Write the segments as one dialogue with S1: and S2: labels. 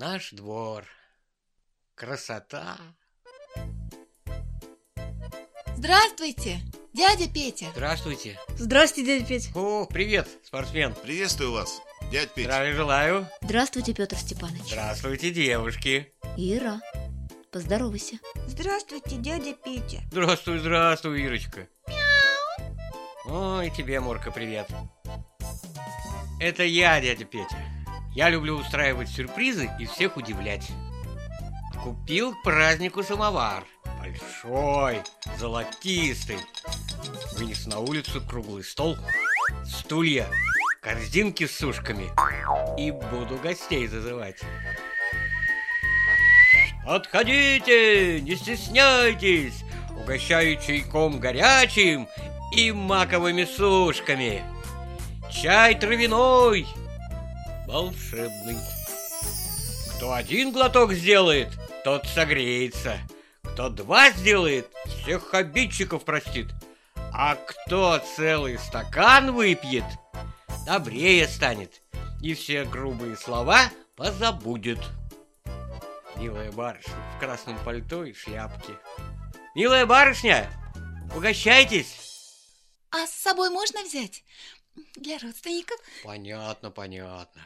S1: Наш двор. Красота.
S2: Здравствуйте, дядя Петя.
S1: Здравствуйте.
S3: Здрасте, дядя Петя.
S1: О, привет, спортсмен.
S4: Приветствую вас, дядь Петя.
S1: Здравия желаю.
S5: Здравствуйте, Петр Степанович.
S1: Здравствуйте, девушки.
S5: Ира, поздоровайся.
S6: Здравствуйте, дядя Петя.
S1: Здравствуй, здравствуй, Ирочка. Мяу. Ой, тебе, Морка, привет. Это я, дядя Петя. Я люблю устраивать сюрпризы и всех удивлять. Купил к празднику самовар. Большой, золотистый. Вынес на улицу круглый стол, стулья, корзинки с сушками. И буду гостей зазывать. Отходите, не стесняйтесь, угощаю чайком горячим и маковыми сушками. Чай травяной, волшебный. Кто один глоток сделает, тот согреется. Кто два сделает, всех обидчиков простит. А кто целый стакан выпьет, добрее станет. И все грубые слова позабудет. Милая барышня в красном пальто и шляпке. Милая барышня, угощайтесь.
S2: А с собой можно взять? Для родственников?
S1: Понятно, понятно.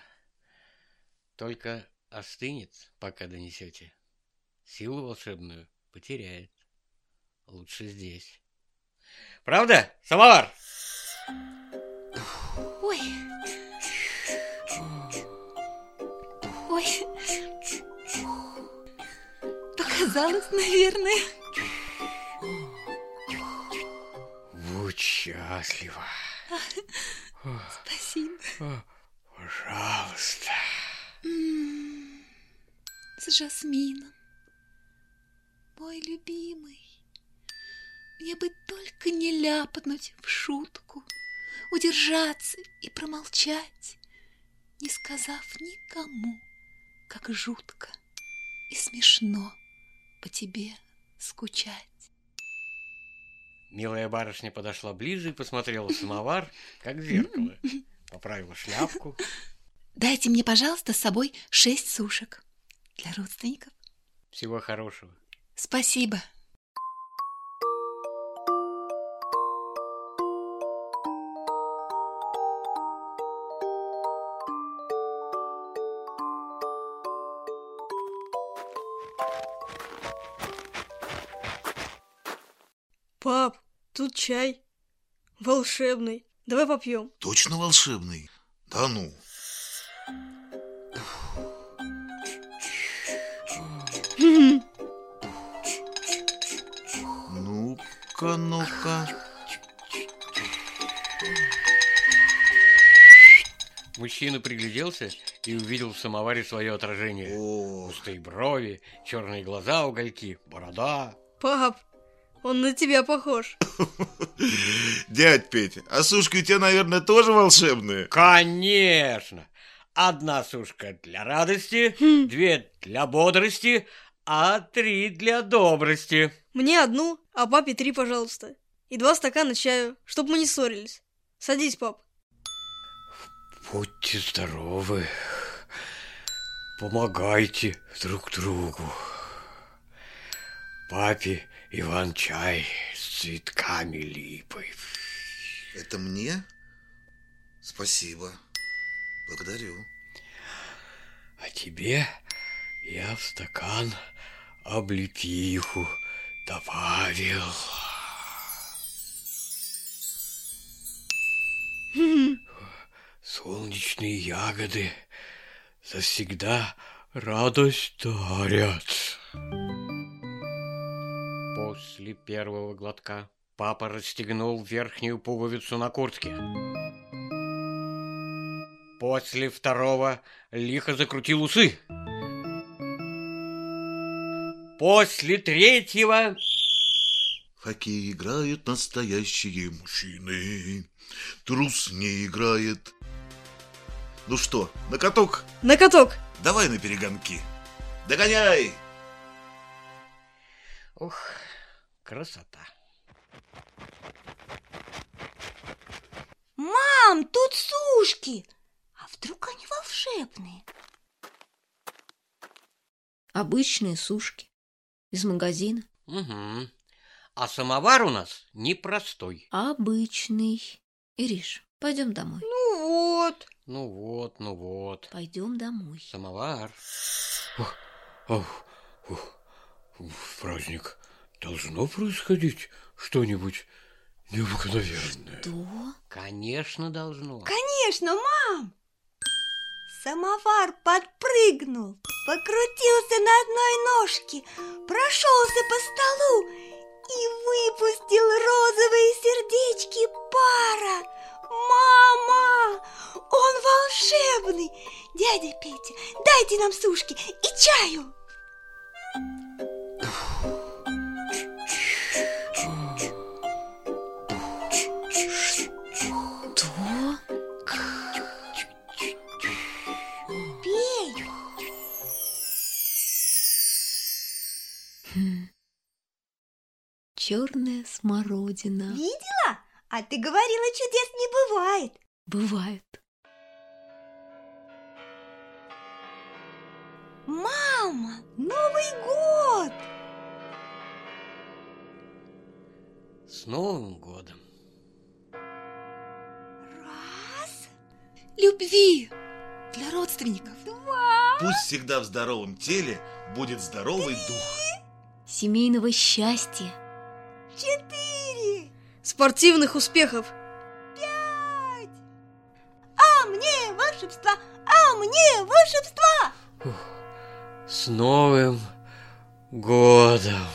S1: Только остынет, пока донесете. Силу волшебную потеряет. Лучше здесь. Правда, самовар?
S2: Ой. Ой. Показалось, наверное.
S1: Будь счастлива.
S2: Спасибо.
S1: Пожалуйста.
S2: С жасмином. Мой любимый. Мне бы только не ляпнуть в шутку, удержаться и промолчать, не сказав никому, как жутко и смешно по тебе скучать.
S1: Милая барышня подошла ближе и посмотрела в самовар, как в зеркало. Поправила шляпку.
S2: Дайте мне, пожалуйста, с собой шесть сушек для родственников.
S1: Всего хорошего.
S2: Спасибо.
S3: Пап, тут чай. Волшебный. Давай попьем.
S4: Точно волшебный? Да ну. Ну-ка, ну-ка.
S1: Мужчина пригляделся и увидел в самоваре свое отражение.
S4: О,
S1: Густые брови, черные глаза, угольки, борода.
S3: Пап, он на тебя похож.
S4: дядь Петя, а сушки у тебя, наверное, тоже волшебные?
S1: Конечно! Одна сушка для радости, две для бодрости, а три для добрости.
S3: Мне одну, а папе три, пожалуйста. И два стакана чаю, чтобы мы не ссорились. Садись, пап.
S1: Будьте здоровы. Помогайте друг другу. Папе Иван-чай с цветками липы.
S4: Это мне? Спасибо. Благодарю.
S1: А тебе я в стакан облепиху добавил. Солнечные ягоды завсегда радость дарят. После первого глотка папа расстегнул верхнюю пуговицу на куртке. После второго лихо закрутил усы. После третьего...
S4: Хоккей играют настоящие мужчины. Трус не играет. Ну что, на каток?
S3: На каток.
S4: Давай на перегонки. Догоняй!
S1: Ух, красота.
S6: Мам, тут сушки. А вдруг они волшебные?
S5: Обычные сушки. Из магазина.
S1: Угу. А самовар у нас непростой.
S5: Обычный. Ириш, пойдем домой.
S6: Ну вот.
S1: Ну вот, ну вот.
S5: Пойдем домой.
S1: Самовар. Ох, ох, ох. В праздник должно происходить что-нибудь необыкновенное.
S5: Что?
S1: Конечно, должно.
S6: Конечно, мам. Самовар подпрыгнул, покрутился на одной ножке, прошелся по столу и выпустил розовые сердечки пара. Мама, он волшебный! Дядя Петя, дайте нам сушки и чаю!
S5: Черная смородина.
S6: Видела? А ты говорила, чудес не бывает.
S5: Бывает.
S6: Мама, Новый год!
S1: С Новым годом.
S6: Раз,
S2: Любви для родственников.
S4: Пусть всегда в здоровом теле будет здоровый дух.
S5: Семейного счастья.
S6: четыре,
S3: Спортивных успехов.
S6: пять. А мне волшебства, а мне волшебства!
S1: С Новым годом.